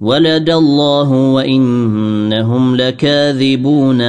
ولد الله وإنهم لكاذبون